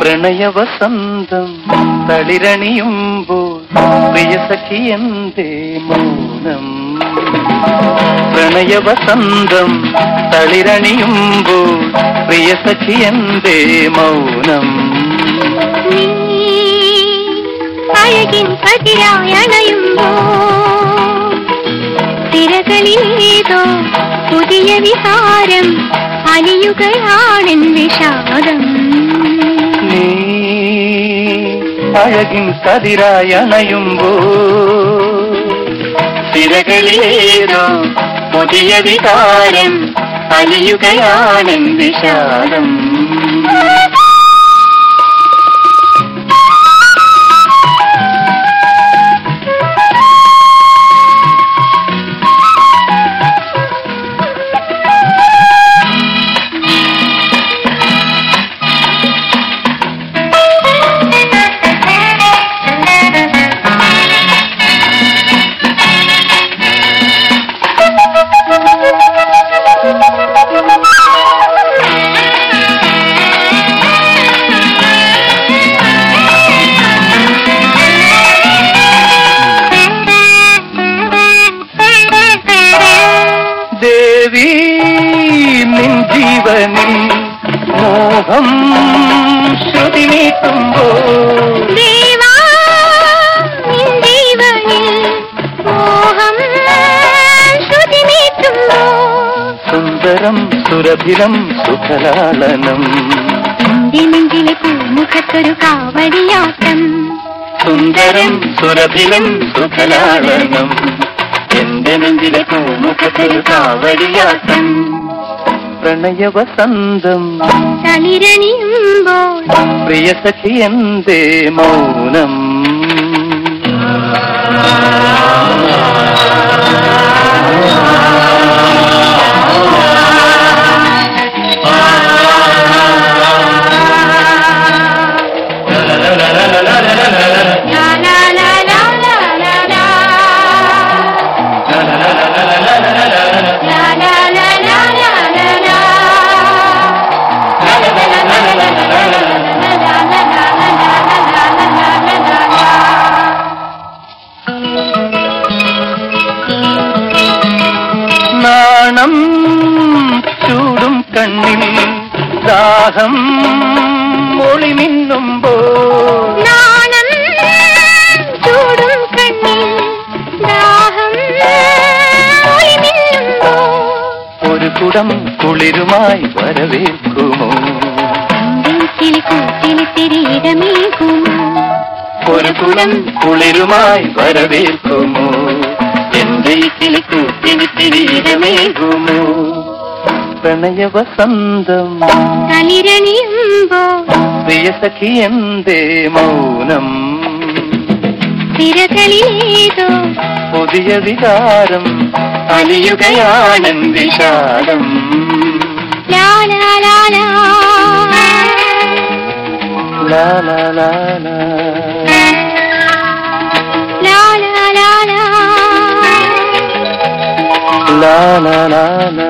പ്രണയവസന്തം തളിരണിയുമ്പോൾ പ്രിയസഖി എന്തേ മൗനം? പ്രണയവസന്തം തളിരണിയുമ്പോൾ പ്രിയസഖി എന്തേ മൗനം? അഴകിൻ തിരകളിലേതോ പുതിയ വിഹാരം അലിയുകയാണെൻ വിഷാദം നീ അഴകിൻ കതിരായി അണയുമ്പോ. തിരകളിലേതോ പുതിയ വികാരം അലിയുകയാണെൻ വിഷാദം മോഹം ശ്രുതി നീട്ടുമ്പോ. നീട്ടുമ്പോ. സുന്ദരം സുരഭിലം സുഖലാളനം. മുഖത്തൊരു നെഞ്ചിലെ പൂമുഖത്തൊരു കാവടിയാട്ടം. സുന്ദരം സുരഭിലം സുഖലാളനം. എന്റെ നെഞ്ചിലെ പൂമുഖത്തൊരു കാവടിയാട്ടം. പ്രണയവസന്തം. തളിരണിയുമ്പോൾ പ്രിയസഖി എന്തേ മൗനം? ചൂടും കണ്ണിൽ ദാഹം ഒളി മിന്നുമ്പോ നാണം ചൂടും കണ്ണിൽ ദാഹം ഒളിമിന്നുമ്പോ. ഒരു കുടം കുളിരുമായി വരവേൽക്കുമോ? ഒരു കുടം കുളിരുമായി വരവേൽക്കുമോ? വിളിക്കിളിക്കൂ തിരിത്തിരിയിടമേകുമോ പ്രണയ വസന്തം തളിരണിയുമ്പോ പ്രിയസഖി എന്തേ മൗനം? തിരകളിലേതോ പുതിയ വികാരം അലിയുകയാണെന്ന് വിഷാദം ലാലാ na na